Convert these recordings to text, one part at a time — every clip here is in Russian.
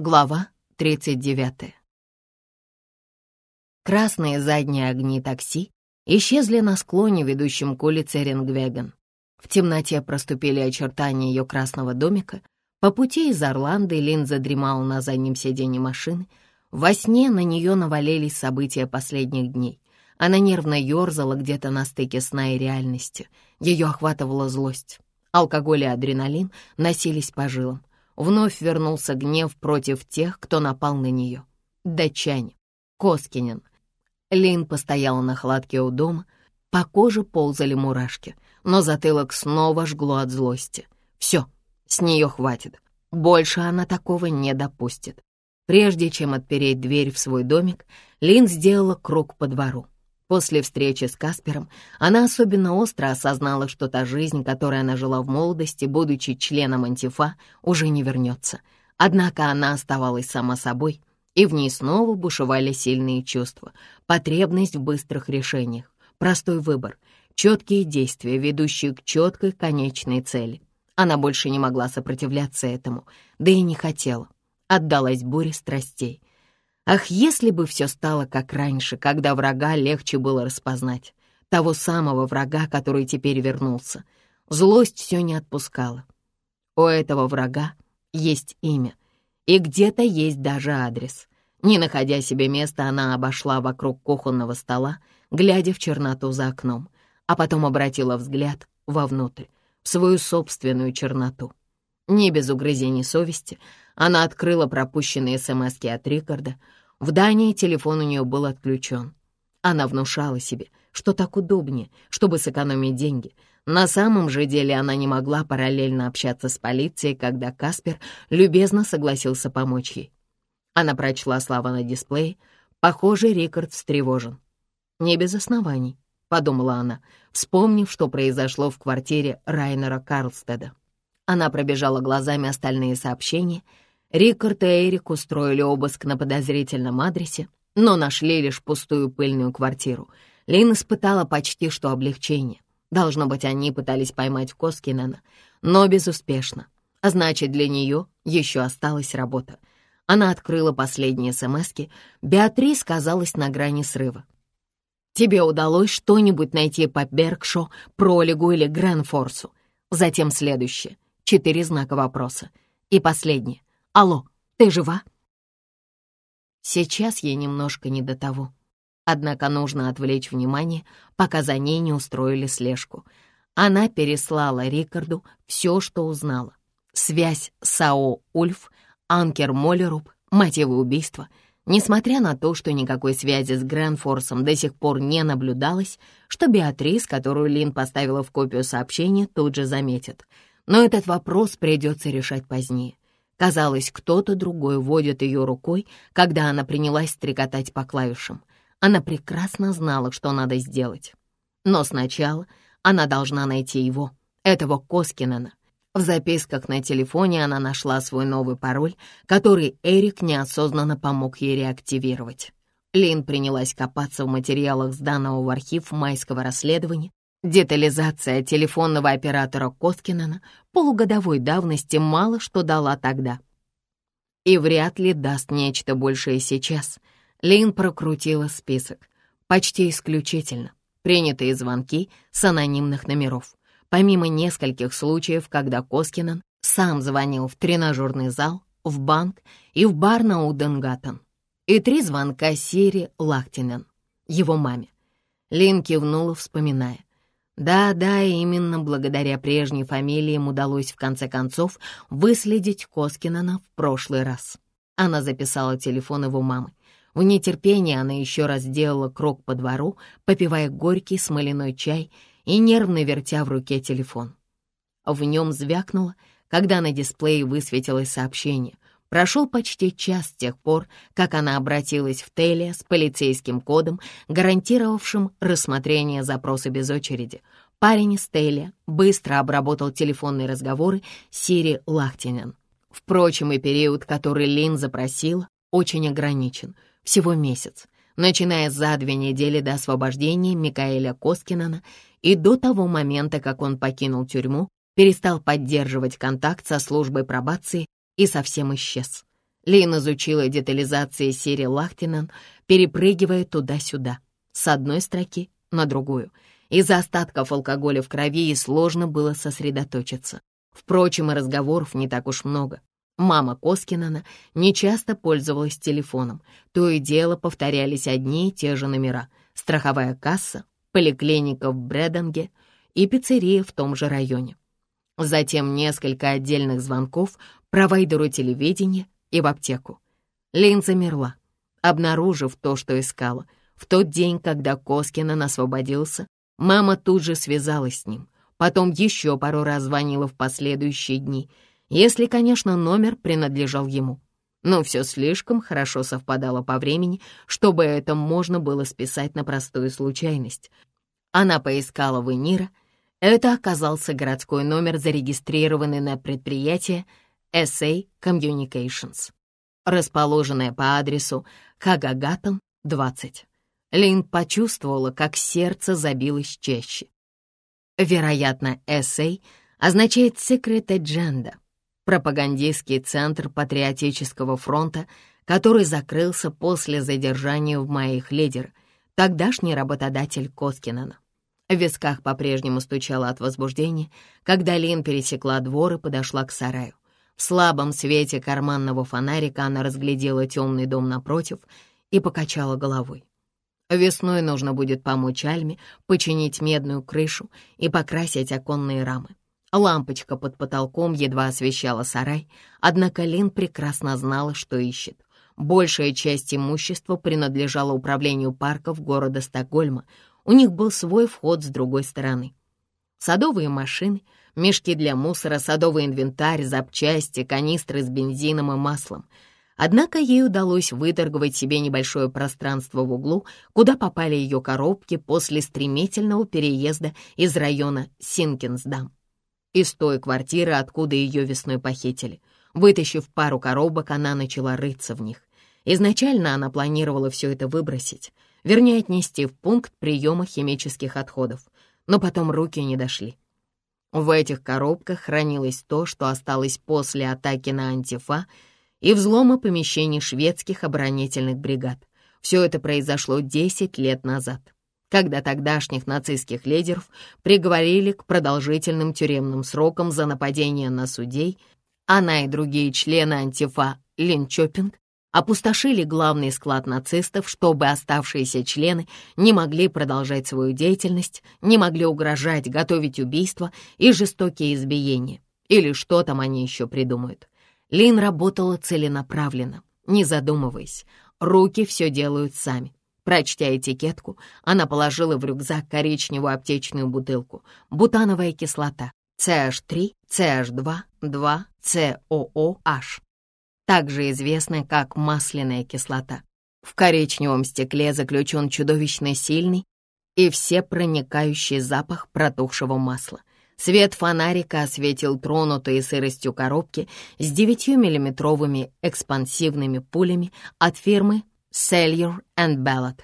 Глава 39. Красные задние огни такси исчезли на склоне, ведущем к улице Рингвеген. В темноте проступили очертания ее красного домика. По пути из Орланды Лин задремала на заднем сиденье машины. Во сне на нее навалились события последних дней. Она нервно ерзала где-то на стыке сна и реальности. Ее охватывала злость. Алкоголь и адреналин носились по жилам. Вновь вернулся гнев против тех, кто напал на нее. Датчане, Коскинин. Лин постояла на хладке у дома, по коже ползали мурашки, но затылок снова жгло от злости. Все, с нее хватит. Больше она такого не допустит. Прежде чем отпереть дверь в свой домик, Лин сделала круг по двору. После встречи с Каспером она особенно остро осознала, что та жизнь, которой она жила в молодости, будучи членом антифа, уже не вернется. Однако она оставалась сама собой, и в ней снова бушевали сильные чувства, потребность в быстрых решениях, простой выбор, четкие действия, ведущие к четкой конечной цели. Она больше не могла сопротивляться этому, да и не хотела. Отдалась буре страстей — Ах, если бы все стало как раньше, когда врага легче было распознать. Того самого врага, который теперь вернулся. Злость все не отпускала. У этого врага есть имя, и где-то есть даже адрес. Не находя себе места, она обошла вокруг кухонного стола, глядя в черноту за окном, а потом обратила взгляд вовнутрь, в свою собственную черноту. Не без угрызений совести она открыла пропущенные смс от Рикарда, в Дании телефон у нее был отключен. Она внушала себе, что так удобнее, чтобы сэкономить деньги. На самом же деле она не могла параллельно общаться с полицией, когда Каспер любезно согласился помочь ей. Она прочла слова на дисплее. Похоже, Рикард встревожен. «Не без оснований», — подумала она, вспомнив, что произошло в квартире Райнера Карлстеда. Она пробежала глазами остальные сообщения — Рикард и Эрик устроили обыск на подозрительном адресе, но нашли лишь пустую пыльную квартиру. Лин испытала почти что облегчение. Должно быть, они пытались поймать Коскинена, но безуспешно. А значит, для нее еще осталась работа. Она открыла последние смски. Беатрис казалась на грани срыва. «Тебе удалось что-нибудь найти по Бергшо, Пролигу или Гренфорсу?» Затем следующее. Четыре знака вопроса. И последнее. Алло, ты жива?» Сейчас ей немножко не до того. Однако нужно отвлечь внимание, пока за ней не устроили слежку. Она переслала Рикарду все, что узнала. Связь САО «Ульф», Анкер Моллеруб, мотивы убийства. Несмотря на то, что никакой связи с Грэнфорсом до сих пор не наблюдалось, что Беатрис, которую Лин поставила в копию сообщения, тут же заметит. Но этот вопрос придется решать позднее. Казалось, кто-то другой водит ее рукой, когда она принялась стрекотать по клавишам. Она прекрасно знала, что надо сделать. Но сначала она должна найти его, этого Коскинена. В записках на телефоне она нашла свой новый пароль, который Эрик неосознанно помог ей реактивировать. Лин принялась копаться в материалах сданного в архив майского расследования Детализация телефонного оператора Коскинена полугодовой давности мало что дала тогда. И вряд ли даст нечто большее сейчас. Лин прокрутила список. Почти исключительно. Принятые звонки с анонимных номеров. Помимо нескольких случаев, когда Коскинен сам звонил в тренажерный зал, в банк и в бар на Уденгаттен. И три звонка Сири Лахтинен, его маме. Лин кивнула, вспоминая. Да-да, именно благодаря прежней фамилии им удалось в конце концов выследить Коскинана в прошлый раз. Она записала телефон его мамы. В нетерпении она еще раз сделала крок по двору, попивая горький смоляной чай и нервно вертя в руке телефон. В нем звякнуло, когда на дисплее высветилось сообщение. Прошел почти час с тех пор, как она обратилась в Теле с полицейским кодом, гарантировавшим рассмотрение запроса без очереди. Парень из Теле быстро обработал телефонные разговоры Сири Лахтинен. Впрочем, и период, который Лин запросила, очень ограничен, всего месяц, начиная за две недели до освобождения Микаэля Коскинена и до того момента, как он покинул тюрьму, перестал поддерживать контакт со службой пробации и совсем исчез. Лин изучила детализации серии Лахтинен, перепрыгивая туда-сюда, с одной строки на другую. Из-за остатков алкоголя в крови ей сложно было сосредоточиться. Впрочем, и разговоров не так уж много. Мама Коскинана нечасто пользовалась телефоном. То и дело повторялись одни и те же номера. Страховая касса, поликлиника в Брэданге и пиццерия в том же районе. Затем несколько отдельных звонков провайдеру телевидения и в аптеку. Лин замерла, обнаружив то, что искала. В тот день, когда Коскинан освободился, мама тут же связалась с ним. Потом еще пару раз звонила в последующие дни, если, конечно, номер принадлежал ему. Но все слишком хорошо совпадало по времени, чтобы это можно было списать на простую случайность. Она поискала в Энира. Это оказался городской номер, зарегистрированный на предприятие SA Communications, расположенное по адресу Хагагатом, 20. Лин почувствовала, как сердце забилось чаще. Вероятно, SA означает Secret Agenda, пропагандистский центр патриотического фронта, который закрылся после задержания в мае их лидера, тогдашний работодатель Коскинена. В висках по-прежнему стучало от возбуждения, когда Лин пересекла двор и подошла к сараю. В слабом свете карманного фонарика она разглядела темный дом напротив и покачала головой. Весной нужно будет помочь Альме починить медную крышу и покрасить оконные рамы. Лампочка под потолком едва освещала сарай, однако Лин прекрасно знала, что ищет. Большая часть имущества принадлежала управлению парков города Стокгольма. У них был свой вход с другой стороны. Садовые машины — мешки для мусора, садовый инвентарь, запчасти, канистры с бензином и маслом. Однако ей удалось выторговать себе небольшое пространство в углу, куда попали ее коробки после стремительного переезда из района Синкинсдам. Из той квартиры, откуда ее весной похитили. Вытащив пару коробок, она начала рыться в них. Изначально она планировала все это выбросить, вернее, отнести в пункт приема химических отходов, но потом руки не дошли. В этих коробках хранилось то, что осталось после атаки на Антифа и взлома помещений шведских оборонительных бригад. Все это произошло 10 лет назад, когда тогдашних нацистских лидеров приговорили к продолжительным тюремным срокам за нападение на судей, она и другие члены Антифа Линчопинг опустошили главный склад нацистов, чтобы оставшиеся члены не могли продолжать свою деятельность, не могли угрожать, готовить убийства и жестокие избиения. Или что там они еще придумают. Лин работала целенаправленно, не задумываясь. Руки все делают сами. Прочтя этикетку, она положила в рюкзак коричневую аптечную бутылку. Бутановая кислота. CH3, CH2, 2, COOH также известная как масляная кислота. В коричневом стекле заключен чудовищно сильный и всепроникающий запах протухшего масла. Свет фонарика осветил тронутые сыростью коробки с 9-миллиметровыми экспансивными пулями от фирмы Sellier Ballot.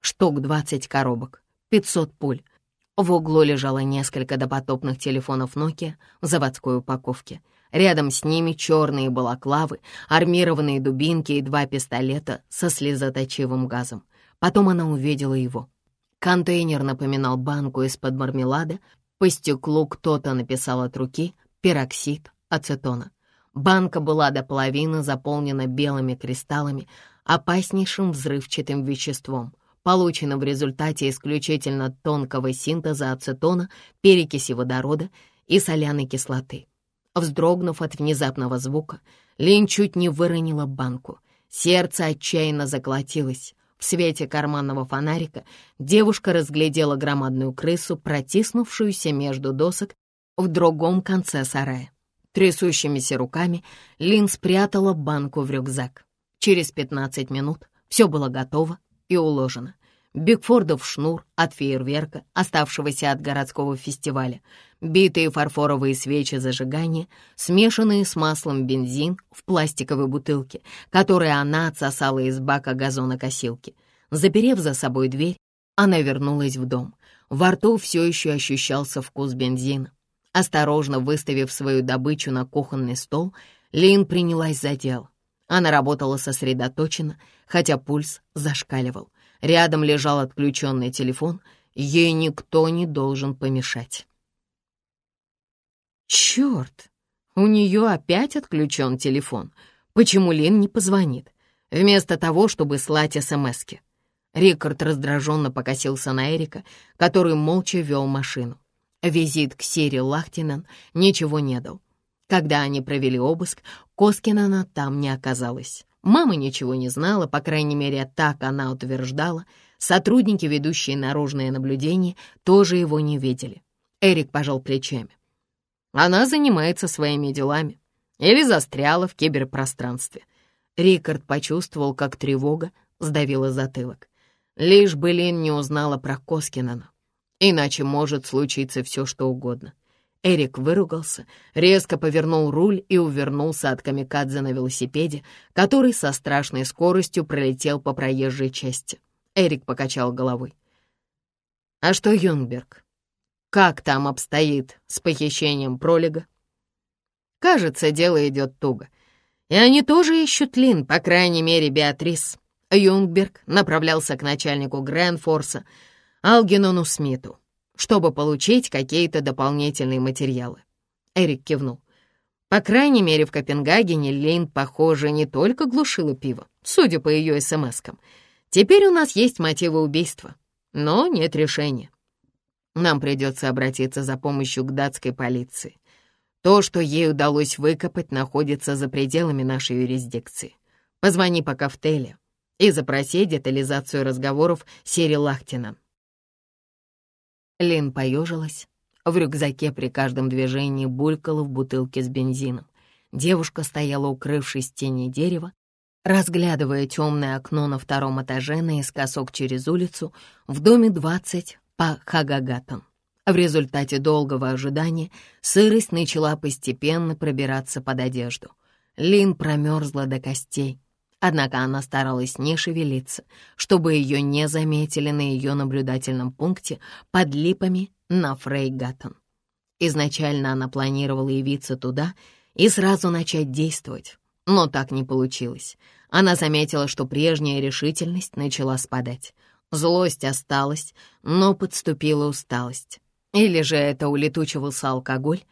Штук 20 коробок, 500 пуль. В углу лежало несколько допотопных телефонов Nokia в заводской упаковке — Рядом с ними черные балаклавы, армированные дубинки и два пистолета со слезоточивым газом. Потом она увидела его. Контейнер напоминал банку из-под мармелада. По стеклу кто-то написал от руки «пероксид ацетона». Банка была до половины заполнена белыми кристаллами, опаснейшим взрывчатым веществом, полученным в результате исключительно тонкого синтеза ацетона, перекиси водорода и соляной кислоты. Вздрогнув от внезапного звука, Лин чуть не выронила банку. Сердце отчаянно заколотилось. В свете карманного фонарика девушка разглядела громадную крысу, протиснувшуюся между досок в другом конце сарая. Трясущимися руками Лин спрятала банку в рюкзак. Через 15 минут все было готово и уложено. Бигфордов шнур от фейерверка, оставшегося от городского фестиваля, битые фарфоровые свечи зажигания, смешанные с маслом бензин в пластиковой бутылке, которую она отсосала из бака газонокосилки. Заперев за собой дверь, она вернулась в дом. Во рту все еще ощущался вкус бензина. Осторожно выставив свою добычу на кухонный стол, Лин принялась за дело. Она работала сосредоточенно, хотя пульс зашкаливал. Рядом лежал отключенный телефон. Ей никто не должен помешать. Черт! У нее опять отключен телефон. Почему Лин не позвонит? Вместо того, чтобы слать СМСки. Рикард раздраженно покосился на Эрика, который молча вел машину. Визит к Сири Лахтинен ничего не дал. Когда они провели обыск, Коскинана там не оказалось. Мама ничего не знала, по крайней мере, так она утверждала. Сотрудники, ведущие наружное наблюдение, тоже его не видели. Эрик пожал плечами. Она занимается своими делами или застряла в киберпространстве. Рикард почувствовал, как тревога сдавила затылок. Лишь бы Лин не узнала про Коскинана. Иначе может случиться все, что угодно. Эрик выругался, резко повернул руль и увернулся от камикадзе на велосипеде, который со страшной скоростью пролетел по проезжей части. Эрик покачал головой. «А что Юнгберг? Как там обстоит с похищением пролега?» «Кажется, дело идет туго. И они тоже ищут Лин, по крайней мере, Беатрис». Юнгберг направлялся к начальнику Грэнфорса, Алгенону Смиту чтобы получить какие-то дополнительные материалы. Эрик кивнул. По крайней мере, в Копенгагене Лейн, похоже, не только глушила пиво, судя по ее смс-кам. Теперь у нас есть мотивы убийства, но нет решения. Нам придется обратиться за помощью к датской полиции. То, что ей удалось выкопать, находится за пределами нашей юрисдикции. Позвони пока в Теле и запроси детализацию разговоров Сири Лахтином. Лин поежилась. В рюкзаке при каждом движении булькала в бутылке с бензином. Девушка стояла, укрывшись в тени дерева, разглядывая темное окно на втором этаже наискосок через улицу в доме 20 по Хагагатам. В результате долгого ожидания сырость начала постепенно пробираться под одежду. Лин промерзла до костей. Однако она старалась не шевелиться, чтобы ее не заметили на ее наблюдательном пункте под липами на Фрейгаттон. Изначально она планировала явиться туда и сразу начать действовать, но так не получилось. Она заметила, что прежняя решительность начала спадать. Злость осталась, но подступила усталость. Или же это улетучивался алкоголь?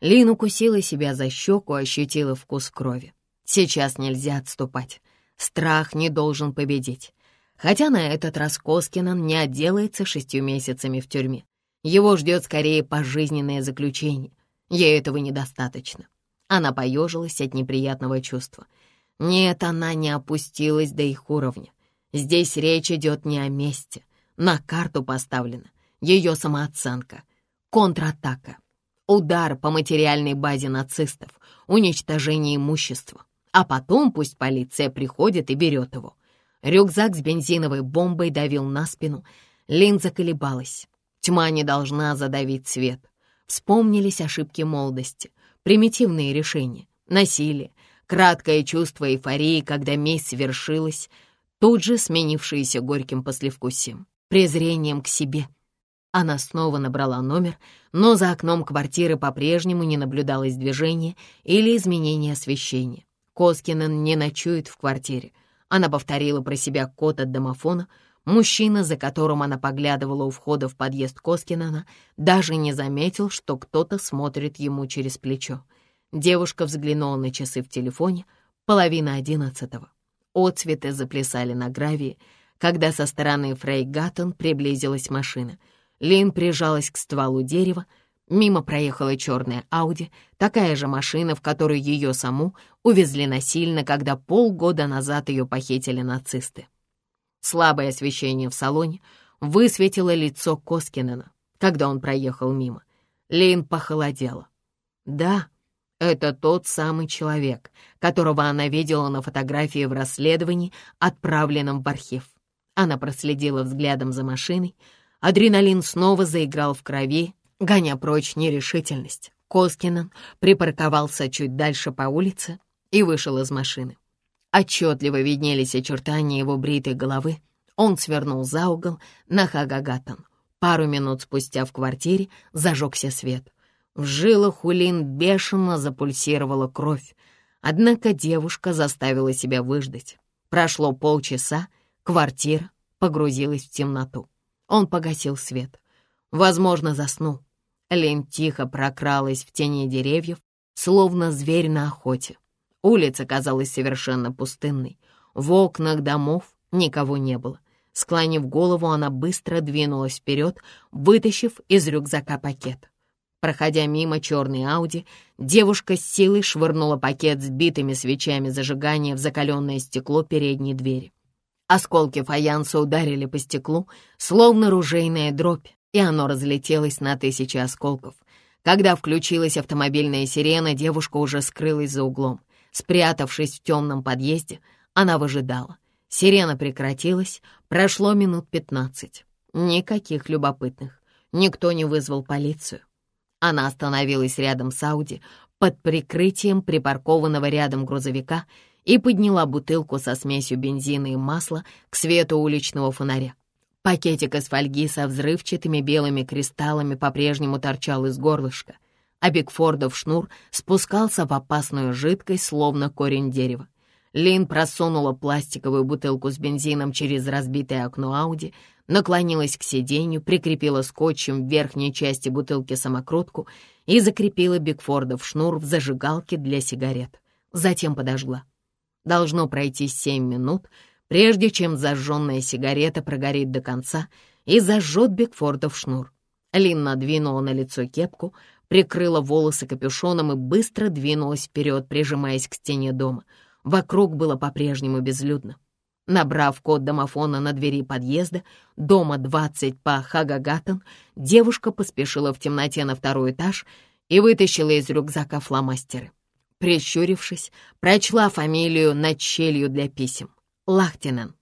Лин укусила себя за щеку, ощутила вкус крови. Сейчас нельзя отступать. Страх не должен победить. Хотя на этот раз Коскинан не отделается шестью месяцами в тюрьме. Его ждет скорее пожизненное заключение. Ей этого недостаточно. Она поежилась от неприятного чувства. Нет, она не опустилась до их уровня. Здесь речь идет не о месте. На карту поставлена ее самооценка, контратака, удар по материальной базе нацистов, уничтожение имущества, а потом пусть полиция приходит и берет его. Рюкзак с бензиновой бомбой давил на спину. Линза колебалась. Тьма не должна задавить свет. Вспомнились ошибки молодости, примитивные решения, насилие, краткое чувство эйфории, когда месть свершилась, тут же сменившееся горьким послевкусием, презрением к себе. Она снова набрала номер, но за окном квартиры по-прежнему не наблюдалось движения или изменения освещения. Коскинен не ночует в квартире. Она повторила про себя код от домофона. Мужчина, за которым она поглядывала у входа в подъезд Коскинена, даже не заметил, что кто-то смотрит ему через плечо. Девушка взглянула на часы в телефоне. Половина одиннадцатого. Отцветы заплясали на гравии, когда со стороны Фрейгаттон приблизилась машина. Лин прижалась к стволу дерева, Мимо проехала черная Ауди, такая же машина, в которой ее саму увезли насильно, когда полгода назад ее похитили нацисты. Слабое освещение в салоне высветило лицо Коскинена, когда он проехал мимо. Лейн похолодела. Да, это тот самый человек, которого она видела на фотографии в расследовании, отправленном в архив. Она проследила взглядом за машиной. Адреналин снова заиграл в крови, гоня прочь нерешительность. Коскинен припарковался чуть дальше по улице и вышел из машины. Отчетливо виднелись очертания его бритой головы. Он свернул за угол на Хагагатан. Пару минут спустя в квартире зажегся свет. В жилах Улин бешено запульсировала кровь. Однако девушка заставила себя выждать. Прошло полчаса, квартира погрузилась в темноту. Он погасил свет. Возможно, заснул. Лин тихо прокралась в тени деревьев, словно зверь на охоте. Улица казалась совершенно пустынной. В окнах домов никого не было. Склонив голову, она быстро двинулась вперед, вытащив из рюкзака пакет. Проходя мимо черной Ауди, девушка с силой швырнула пакет с битыми свечами зажигания в закаленное стекло передней двери. Осколки фаянса ударили по стеклу, словно ружейная дробь, и оно разлетелось на тысячи осколков. Когда включилась автомобильная сирена, девушка уже скрылась за углом. Спрятавшись в темном подъезде, она выжидала. Сирена прекратилась, прошло минут пятнадцать. Никаких любопытных. Никто не вызвал полицию. Она остановилась рядом с Ауди под прикрытием припаркованного рядом грузовика и подняла бутылку со смесью бензина и масла к свету уличного фонаря. Пакетик из фольги со взрывчатыми белыми кристаллами по-прежнему торчал из горлышка, а Бигфордов шнур спускался в опасную жидкость, словно корень дерева. Лин просунула пластиковую бутылку с бензином через разбитое окно Ауди, наклонилась к сиденью, прикрепила скотчем в верхней части бутылки самокрутку и закрепила Бигфордов шнур в зажигалке для сигарет. Затем подожгла. Должно пройти семь минут, прежде чем зажженная сигарета прогорит до конца и зажжет Бигфордов шнур. Лин надвинула на лицо кепку, прикрыла волосы капюшоном и быстро двинулась вперед, прижимаясь к стене дома. Вокруг было по-прежнему безлюдно. Набрав код домофона на двери подъезда, дома 20 по Хагагатан, девушка поспешила в темноте на второй этаж и вытащила из рюкзака фломастеры. Прищурившись, прочла фамилию над щелью для писем. Лахтинен.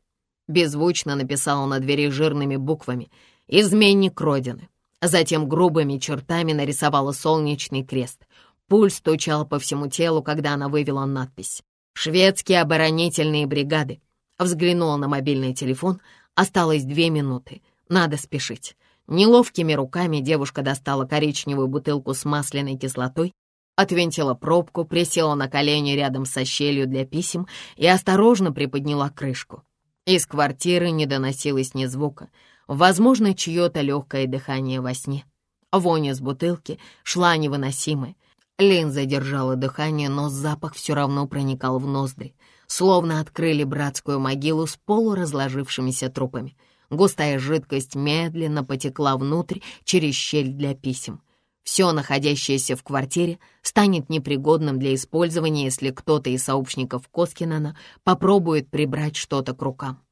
Беззвучно написала на двери жирными буквами «Изменник Родины». Затем грубыми чертами нарисовала солнечный крест. Пульс стучал по всему телу, когда она вывела надпись. «Шведские оборонительные бригады». Взглянула на мобильный телефон. Осталось две минуты. Надо спешить. Неловкими руками девушка достала коричневую бутылку с масляной кислотой, отвинтила пробку, присела на колени рядом со щелью для писем и осторожно приподняла крышку. Из квартиры не доносилось ни звука, возможно, чье-то легкое дыхание во сне. Вонь из бутылки шла невыносимая. Лин задержала дыхание, но запах все равно проникал в ноздри, словно открыли братскую могилу с полуразложившимися трупами. Густая жидкость медленно потекла внутрь через щель для писем. Все, находящееся в квартире, станет непригодным для использования, если кто-то из сообщников Коскинена попробует прибрать что-то к рукам.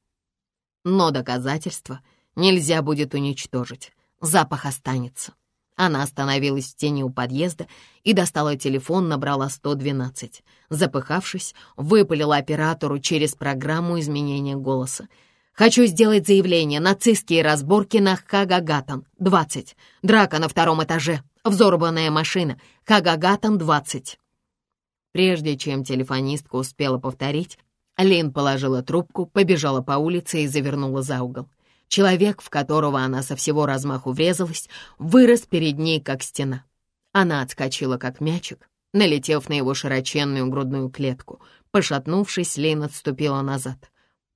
Но доказательства нельзя будет уничтожить. Запах останется. Она остановилась в тени у подъезда и достала телефон, набрала 112. Запыхавшись, выпалила оператору через программу изменения голоса. «Хочу сделать заявление. Нацистские разборки на Хагагатан. 20. Драка на втором этаже. Взорванная машина. Хагагатан, 20». Прежде чем телефонистка успела повторить, Лин положила трубку, побежала по улице и завернула за угол. Человек, в которого она со всего размаху врезалась, вырос перед ней, как стена. Она отскочила, как мячик, налетев на его широченную грудную клетку. Пошатнувшись, Лейн отступила назад.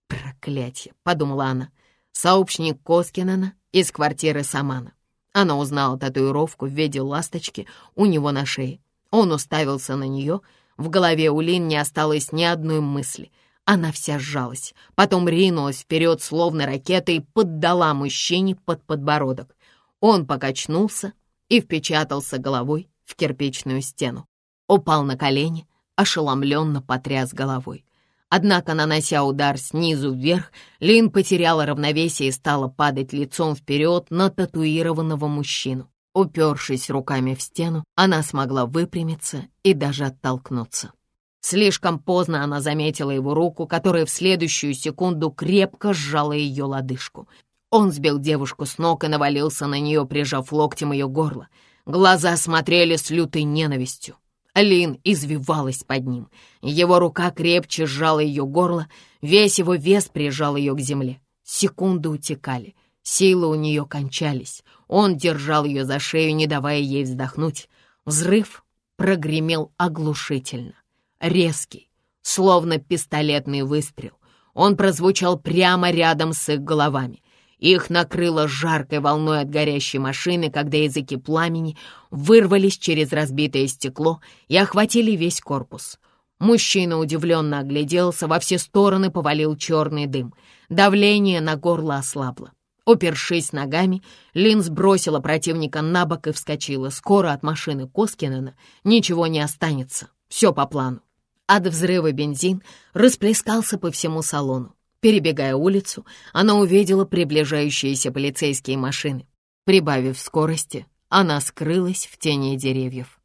«Проклятье!» — подумала она. Сообщник Коскинена из квартиры Самана. Она узнала татуировку в виде ласточки у него на шее. Он уставился на нее. В голове у Лин не осталось ни одной мысли — она вся сжалась, потом ринулась вперед, словно ракета, и поддала мужчине под подбородок. Он покачнулся и впечатался головой в кирпичную стену. Упал на колени, ошеломленно потряс головой. Однако, нанося удар снизу вверх, Лин потеряла равновесие и стала падать лицом вперед на татуированного мужчину. Упершись руками в стену, она смогла выпрямиться и даже оттолкнуться. Слишком поздно она заметила его руку, которая в следующую секунду крепко сжала ее лодыжку. Он сбил девушку с ног и навалился на нее, прижав локтем ее горло. Глаза смотрели с лютой ненавистью. Лин извивалась под ним. Его рука крепче сжала ее горло, весь его вес прижал ее к земле. Секунды утекали, силы у нее кончались. Он держал ее за шею, не давая ей вздохнуть. Взрыв прогремел оглушительно. резкий, словно пистолетный выстрел. Он прозвучал прямо рядом с их головами. Их накрыло жаркой волной от горящей машины, когда языки пламени вырвались через разбитое стекло и охватили весь корпус. Мужчина удивленно огляделся, во все стороны повалил черный дым. Давление на горло ослабло. Упершись ногами, Лин сбросила противника на бок и вскочила. Скоро от машины Коскинена ничего не останется. Все по плану. От взрыва бензин расплескался по всему салону. Перебегая улицу, она увидела приближающиеся полицейские машины. Прибавив скорости, она скрылась в тени деревьев.